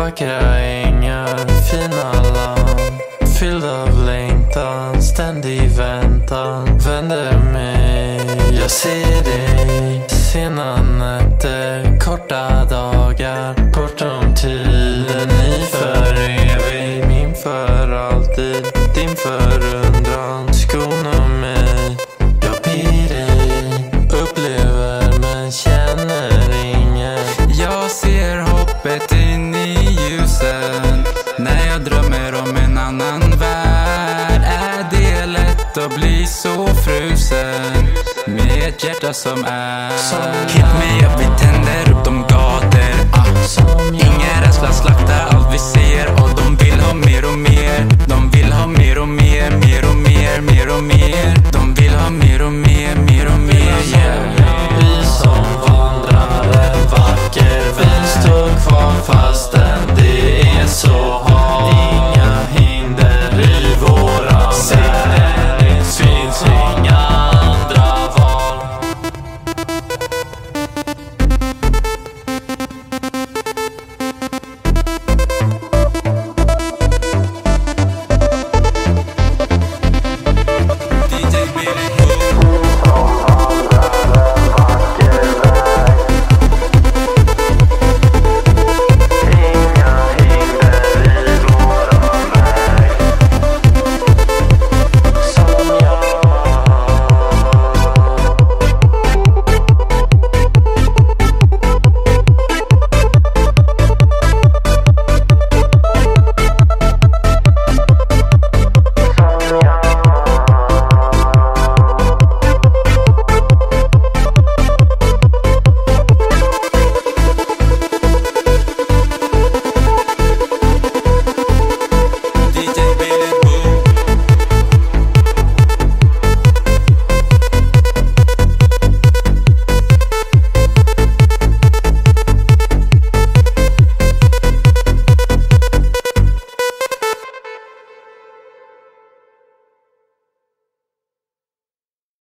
Vackra ängar, fina land Fylld av längtan, ständig väntan. Vänder mig, jag ser dig. Sena nätter, korta dagar. Bortom tiden, i för evigt sen. När jag drömmer om en annan värld Är det lätt att bli så frusen. Med ett hjärta som är Hit me up, vi tänder upp de gator. Ah. Ingen rädsla, slakta allt vi ser. Och de vill ha mer och mer. De vill ha mer och mer, mer och